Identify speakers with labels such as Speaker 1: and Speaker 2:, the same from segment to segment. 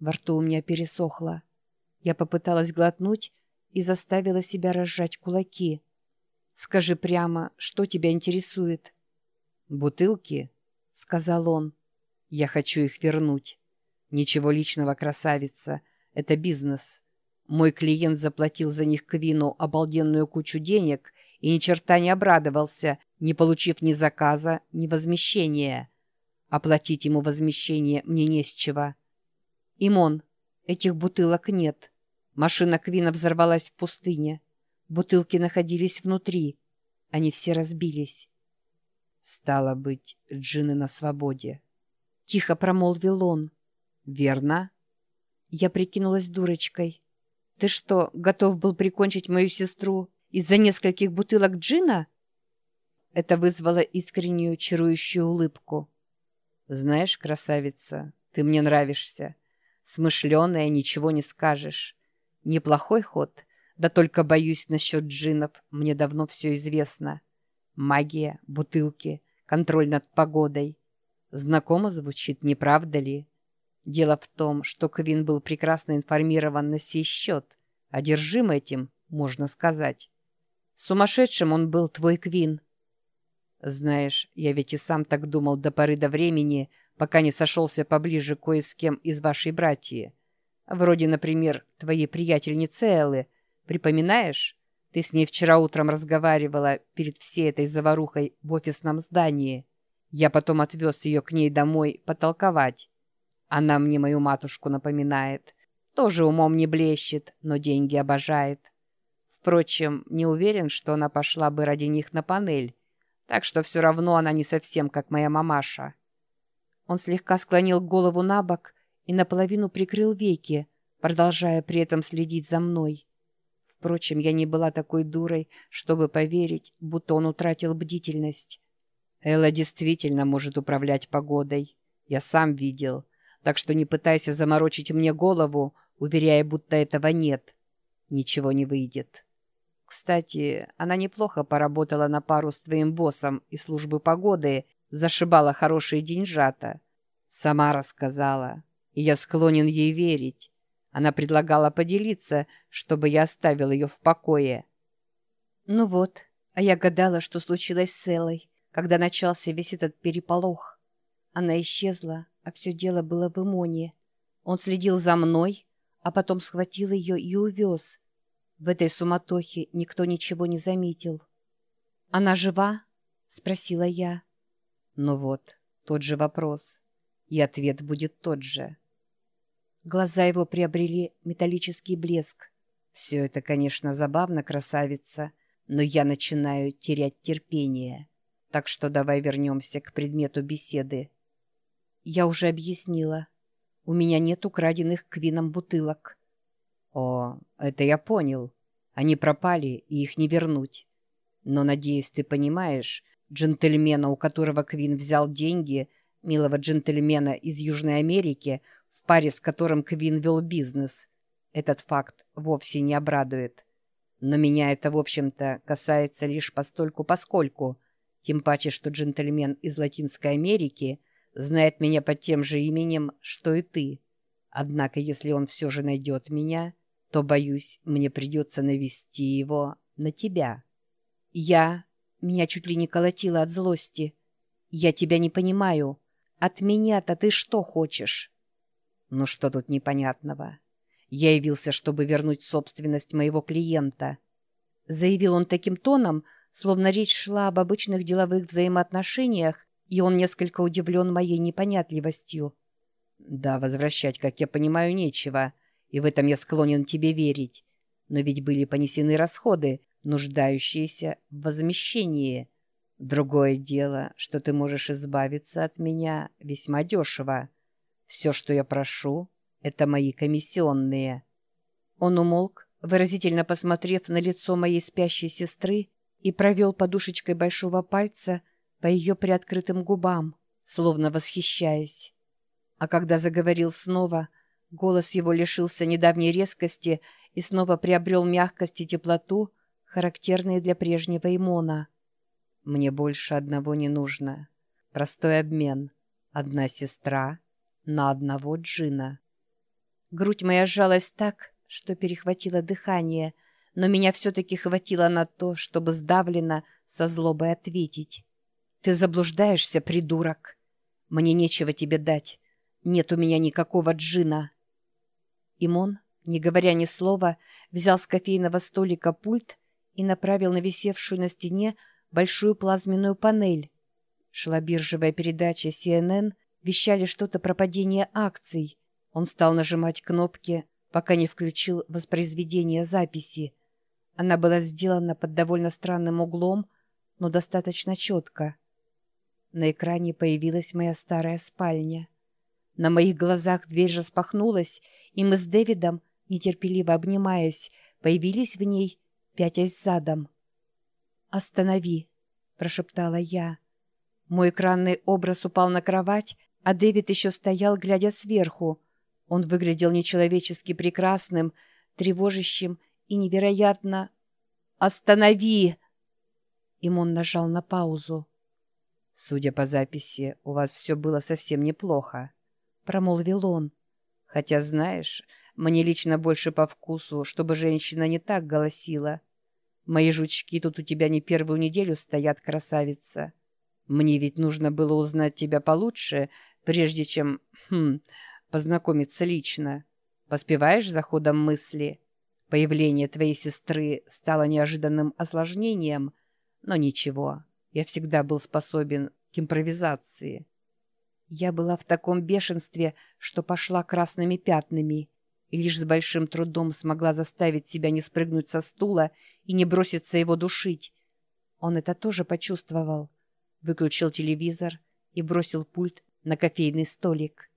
Speaker 1: Во рту у меня пересохло. Я попыталась глотнуть и заставила себя разжать кулаки. «Скажи прямо, что тебя интересует?»
Speaker 2: «Бутылки», — сказал он. «Я хочу их вернуть. Ничего личного, красавица. Это бизнес. Мой клиент заплатил за них Квину обалденную кучу денег и ни черта не обрадовался, не получив ни заказа, ни возмещения. Оплатить ему возмещение мне не с чего.
Speaker 1: «Имон, этих бутылок нет. Машина Квина взорвалась в пустыне. Бутылки находились внутри. Они все разбились».
Speaker 2: «Стало быть, джины на свободе», —
Speaker 1: тихо промолвил он.
Speaker 2: «Верно?»
Speaker 1: Я прикинулась дурочкой. «Ты что, готов был прикончить мою сестру из-за нескольких бутылок джина?» Это вызвало искреннюю чарующую улыбку.
Speaker 2: «Знаешь, красавица, ты мне нравишься. Смышленая, ничего не скажешь. Неплохой ход, да только боюсь насчет джинов, мне давно все известно. Магия, бутылки, контроль над погодой. Знакомо звучит, не правда ли? Дело в том, что Квин был прекрасно информирован на сей счет, одержим этим, можно сказать.
Speaker 1: Сумасшедшим он был, твой Квин.
Speaker 2: Знаешь, я ведь и сам так думал до поры до времени, пока не сошелся поближе кое с кем из вашей братьи. Вроде, например, твоей приятельницы Эллы. Припоминаешь? Ты с ней вчера утром разговаривала перед всей этой заварухой в офисном здании. Я потом отвез ее к ней домой потолковать. Она мне мою матушку напоминает. Тоже умом не блещет, но деньги обожает. Впрочем, не уверен, что она пошла бы ради них на панель так что все равно она не совсем как моя мамаша».
Speaker 1: Он слегка склонил голову на бок и наполовину прикрыл веки, продолжая при этом следить за мной. Впрочем, я не была такой дурой, чтобы поверить, будто он утратил бдительность.
Speaker 2: Элла действительно может управлять погодой. Я сам видел. Так что не пытайся заморочить мне голову, уверяя, будто этого нет. Ничего не выйдет. Кстати, она неплохо поработала на пару с твоим боссом из службы погоды, зашибала хорошие деньжата. Сама рассказала, и я склонен ей верить. Она предлагала поделиться, чтобы я оставил ее в покое.
Speaker 1: Ну вот, а я гадала, что случилось с Эллой, когда начался весь этот переполох. Она исчезла, а все дело было в Имоне. Он следил за мной, а потом схватил ее и увез, в этой суматохе никто ничего не заметил. «Она жива?» — спросила я.
Speaker 2: Ну вот, тот же вопрос. И ответ будет тот же.
Speaker 1: Глаза его приобрели металлический блеск.
Speaker 2: Все это, конечно, забавно, красавица, но я начинаю терять терпение. Так что давай вернемся к предмету беседы.
Speaker 1: Я уже объяснила. У меня нет украденных квином бутылок.
Speaker 2: «О, это я понял. Они пропали, и их не вернуть. Но, надеюсь, ты понимаешь, джентльмена, у которого Квин взял деньги, милого джентльмена из Южной Америки, в паре с которым Квин вел бизнес, этот факт вовсе не обрадует. Но меня это, в общем-то, касается лишь постольку-поскольку, тем паче, что джентльмен из Латинской Америки знает меня под тем же именем, что и ты. Однако, если он все же найдет меня то, боюсь, мне придется навести его на тебя.
Speaker 1: Я... Меня чуть ли не колотило от злости. Я тебя не понимаю. От меня-то ты что хочешь?
Speaker 2: Ну что тут непонятного? Я явился, чтобы вернуть собственность моего клиента.
Speaker 1: Заявил он таким тоном, словно речь шла об обычных деловых взаимоотношениях, и он несколько удивлен моей непонятливостью.
Speaker 2: Да, возвращать, как я понимаю, нечего и в этом я склонен тебе верить. Но ведь были понесены расходы, нуждающиеся в возмещении. Другое дело, что ты можешь избавиться от меня весьма дешево. Все, что я прошу, это мои комиссионные».
Speaker 1: Он умолк, выразительно посмотрев на лицо моей спящей сестры и провел подушечкой большого пальца по ее приоткрытым губам, словно восхищаясь. А когда заговорил снова — Голос его лишился недавней резкости и снова приобрел мягкость и теплоту, характерные для прежнего Имона.
Speaker 2: «Мне больше одного не нужно. Простой обмен. Одна сестра на одного джина».
Speaker 1: Грудь моя сжалась так, что перехватило дыхание, но меня все-таки хватило на то, чтобы сдавленно, со злобой ответить. «Ты заблуждаешься, придурок! Мне нечего тебе дать. Нет у меня никакого джина!» Имон, не говоря ни слова, взял с кофейного столика пульт и направил на висевшую на стене большую плазменную панель. Шла биржевая передача CNN, вещали что-то про падение акций. Он стал нажимать кнопки, пока не включил воспроизведение записи. Она была сделана под довольно странным углом, но достаточно четко. На экране появилась моя старая спальня. На моих глазах дверь распахнулась, и мы с Дэвидом, нетерпеливо обнимаясь, появились в ней, пятясь задом. «Останови!» — прошептала я. Мой экранный образ упал на кровать, а Дэвид еще стоял, глядя сверху. Он выглядел нечеловечески прекрасным, тревожащим и невероятно... «Останови!» Им он нажал на паузу.
Speaker 2: «Судя по записи, у вас все было совсем неплохо», — промолвил он. «Хотя, знаешь, мне лично больше по вкусу, чтобы женщина не так голосила. Мои жучки тут у тебя не первую неделю стоят, красавица. Мне ведь нужно было узнать тебя получше, прежде чем... Хм, познакомиться лично. Поспеваешь за ходом мысли? Появление твоей сестры стало неожиданным осложнением, но ничего, я всегда был способен к импровизации.
Speaker 1: Я была в таком бешенстве, что пошла красными пятнами, и лишь с большим трудом смогла заставить себя не спрыгнуть со стула и не броситься его душить. Он это тоже почувствовал. Выключил телевизор и бросил пульт на кофейный столик.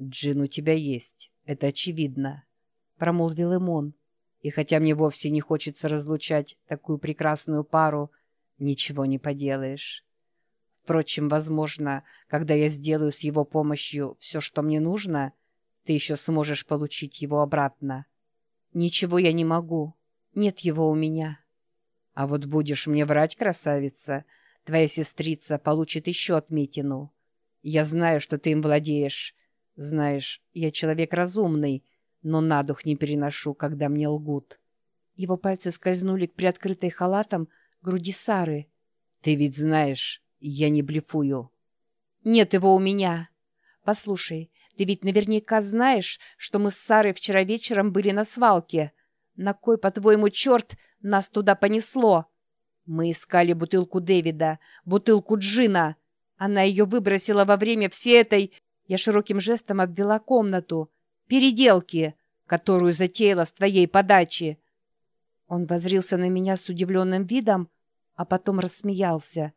Speaker 2: «Джин у тебя есть, это очевидно», — промолвил Имон. «И хотя мне вовсе не хочется разлучать такую прекрасную пару, ничего не поделаешь. Впрочем, возможно, когда я сделаю с его помощью все, что мне нужно, ты еще сможешь получить его обратно».
Speaker 1: «Ничего я не могу. Нет его у меня».
Speaker 2: «А вот будешь мне врать, красавица, твоя сестрица получит еще отметину. Я знаю, что ты им владеешь, знаешь, я человек разумный, но на дух не переношу, когда мне лгут.
Speaker 1: Его пальцы скользнули к приоткрытой халатом груди Сары.
Speaker 2: Ты ведь знаешь, я не блефую.
Speaker 1: Нет его у меня. Послушай, ты ведь наверняка знаешь, что мы с Сарой вчера вечером были на свалке. На кой, по-твоему, черт нас туда понесло? Мы искали бутылку Дэвида, бутылку Джина. Она ее выбросила во время всей этой я широким жестом обвела комнату. «Переделки, которую затеяла с твоей подачи!» Он возрился на меня с удивленным видом, а потом рассмеялся.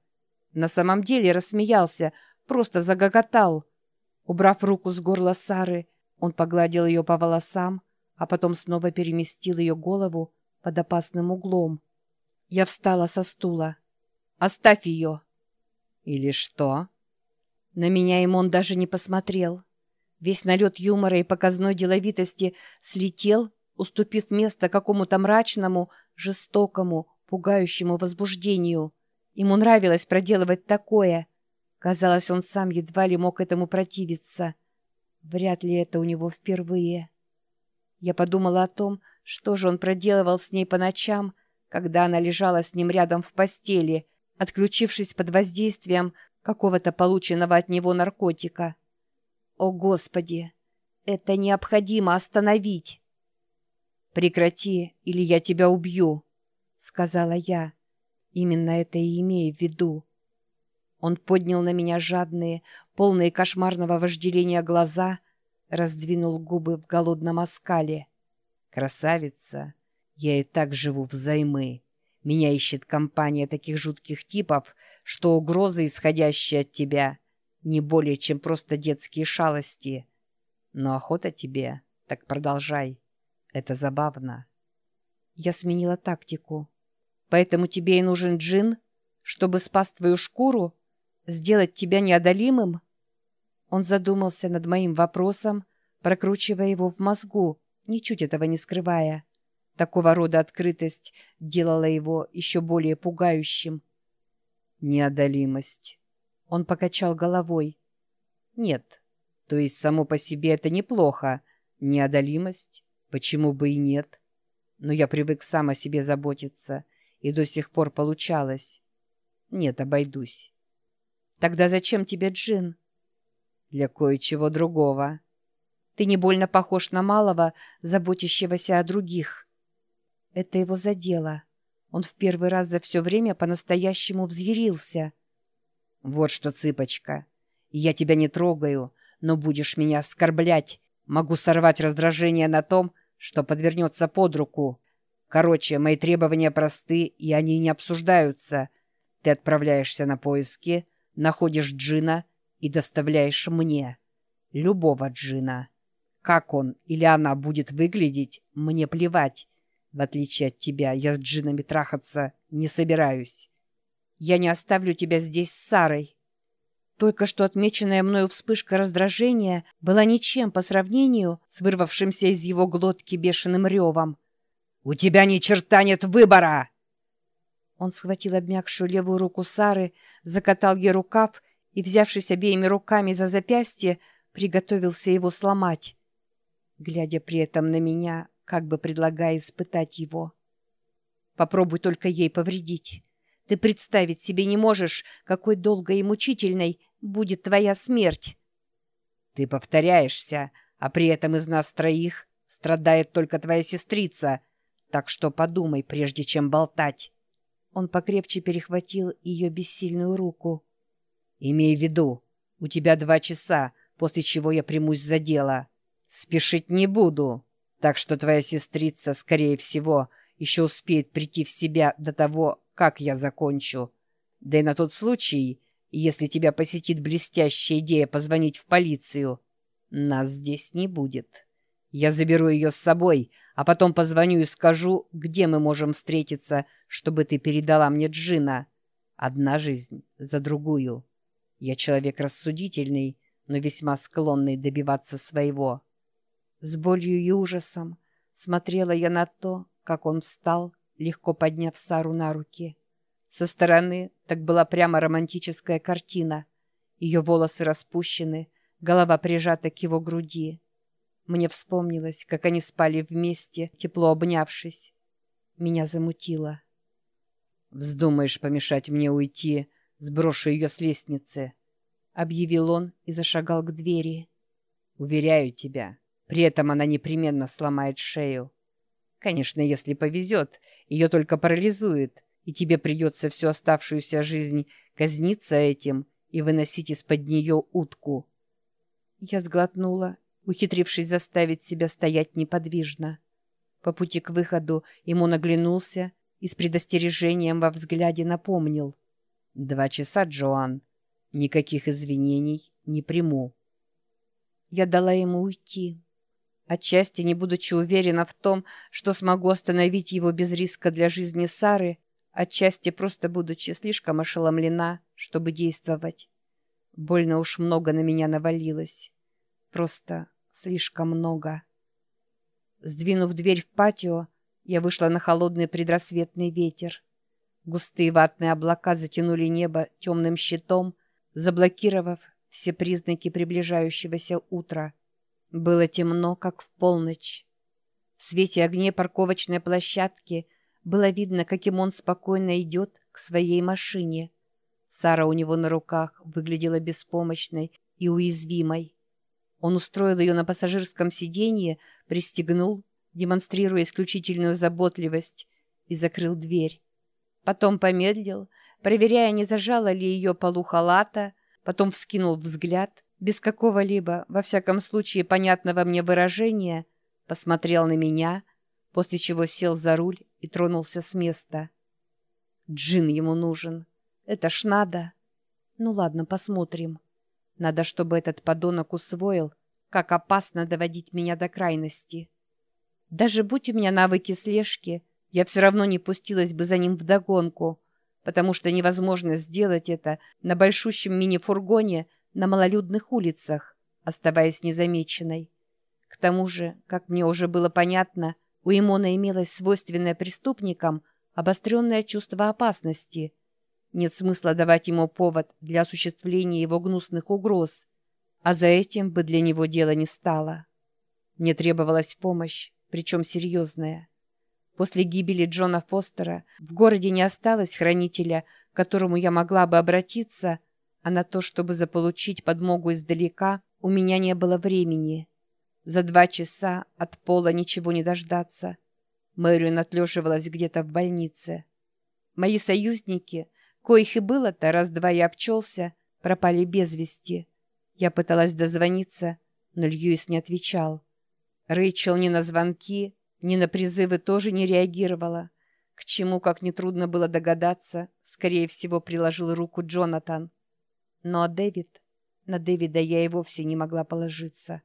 Speaker 1: На самом деле рассмеялся, просто загоготал. Убрав руку с горла Сары, он погладил ее по волосам, а потом снова переместил ее голову под опасным углом. Я встала со стула. «Оставь ее!»
Speaker 2: «Или что?»
Speaker 1: На меня Имон даже не посмотрел. Весь налет юмора и показной деловитости слетел, уступив место какому-то мрачному, жестокому, пугающему возбуждению. Ему нравилось проделывать такое. Казалось, он сам едва ли мог этому противиться. Вряд ли это у него впервые. Я подумала о том, что же он проделывал с ней по ночам, когда она лежала с ним рядом в постели, отключившись под воздействием какого-то полученного от него наркотика. О, Господи! Это необходимо остановить! «Прекрати, или я тебя убью», — сказала я. Именно это и имею в виду. Он поднял на меня жадные, полные кошмарного вожделения глаза, раздвинул губы в голодном оскале.
Speaker 2: «Красавица, я и так живу взаймы. Меня ищет компания таких жутких типов, что угрозы, исходящие от тебя, не более чем просто детские шалости. Но охота тебе, так продолжай. Это забавно.
Speaker 1: Я сменила тактику. Поэтому тебе и нужен джин, чтобы спас твою шкуру, сделать тебя неодолимым? Он задумался над моим вопросом, прокручивая его в мозгу, ничуть этого не скрывая. Такого рода открытость делала его еще более пугающим.
Speaker 2: Неодолимость. Он покачал головой. Нет, то есть само по себе это неплохо, Неодолимость? Почему бы и нет? Но я привык сам о себе заботиться, и до сих пор получалось. Нет, обойдусь.
Speaker 1: Тогда зачем тебе джин?
Speaker 2: Для кое-чего другого.
Speaker 1: Ты не больно похож на малого, заботящегося о других. Это его задело. Он в первый раз за все время по-настоящему взъярился.
Speaker 2: Вот что, цыпочка, я тебя не трогаю, но будешь меня оскорблять. Могу сорвать раздражение на том, что подвернется под руку. Короче, мои требования просты, и они не обсуждаются. Ты отправляешься на поиски, находишь Джина и доставляешь мне. Любого Джина. Как он или она будет выглядеть, мне плевать. В отличие от тебя, я с Джинами трахаться не собираюсь.
Speaker 1: Я не оставлю тебя здесь с Сарой. Только что отмеченная мною вспышка раздражения была ничем по сравнению с вырвавшимся из его глотки бешеным ревом.
Speaker 2: «У тебя ни черта нет выбора!»
Speaker 1: Он схватил обмякшую левую руку Сары, закатал ей рукав и, взявшись обеими руками за запястье, приготовился его сломать, глядя при этом на меня, как бы предлагая испытать его. «Попробуй только ей повредить. Ты представить себе не можешь, какой долгой и мучительной будет твоя смерть».
Speaker 2: «Ты повторяешься, а при этом из нас троих страдает только твоя сестрица, так что подумай, прежде чем болтать».
Speaker 1: Он покрепче перехватил ее бессильную руку.
Speaker 2: «Имей в виду, у тебя два часа, после чего я примусь за дело. Спешить не буду, так что твоя сестрица, скорее всего, еще успеет прийти в себя до того, как я закончу. Да и на тот случай, если тебя посетит блестящая идея позвонить в полицию, нас здесь не будет. Я заберу ее с собой, а потом позвоню и скажу, где мы можем встретиться, чтобы ты передала мне Джина. Одна жизнь за другую. Я человек рассудительный, но весьма склонный добиваться своего.
Speaker 1: С болью и ужасом смотрела я на то, как он встал, легко подняв Сару на руки. Со стороны так была прямо романтическая картина. Ее волосы распущены, голова прижата к его груди. Мне вспомнилось, как они спали вместе, тепло обнявшись. Меня замутило.
Speaker 2: «Вздумаешь помешать мне уйти, сброшу ее с лестницы», — объявил он и зашагал к двери. «Уверяю тебя, при этом она непременно сломает шею. Конечно, если повезет, ее только парализует, и тебе придется всю оставшуюся жизнь казниться этим и выносить из-под нее утку».
Speaker 1: Я сглотнула, ухитрившись заставить себя стоять неподвижно. По пути к выходу ему наглянулся и с предостережением во взгляде напомнил.
Speaker 2: «Два часа, Джоан. Никаких извинений не приму».
Speaker 1: Я дала ему уйти. Отчасти не будучи уверена в том, что смогу остановить его без риска для жизни Сары, отчасти просто будучи слишком ошеломлена, чтобы действовать. Больно уж много на меня навалилось. Просто слишком много. Сдвинув дверь в патио, я вышла на холодный предрассветный ветер. Густые ватные облака затянули небо темным щитом, заблокировав все признаки приближающегося утра. Было темно, как в полночь. В свете огней парковочной площадки было видно, каким он спокойно идет к своей машине. Сара у него на руках выглядела беспомощной и уязвимой. Он устроил ее на пассажирском сиденье, пристегнул, демонстрируя исключительную заботливость, и закрыл дверь. Потом помедлил, проверяя, не зажала ли ее полу халата, потом вскинул взгляд без какого-либо, во всяком случае, понятного мне выражения, посмотрел на меня, после чего сел за руль и тронулся с места. Джин ему нужен. Это ж надо. Ну ладно, посмотрим. Надо, чтобы этот подонок усвоил, как опасно доводить меня до крайности. Даже будь у меня навыки слежки, я все равно не пустилась бы за ним вдогонку, потому что невозможно сделать это на большущем мини-фургоне на малолюдных улицах, оставаясь незамеченной. К тому же, как мне уже было понятно, у Имона имелось свойственное преступникам обостренное чувство опасности. Нет смысла давать ему повод для осуществления его гнусных угроз, а за этим бы для него дело не стало. Мне требовалась помощь, причем серьезная. После гибели Джона Фостера в городе не осталось хранителя, к которому я могла бы обратиться, а на то, чтобы заполучить подмогу издалека, у меня не было времени. За два часа от пола ничего не дождаться. Мэрион отлеживалась где-то в больнице. Мои союзники, коих и было-то раз-два я обчелся, пропали без вести. Я пыталась дозвониться, но Льюис не отвечал. Рэйчел ни на звонки, ни на призывы тоже не реагировала. К чему, как нетрудно было догадаться, скорее всего, приложил руку Джонатан. Но а Дэвид... На Дэвида я и вовсе не могла положиться.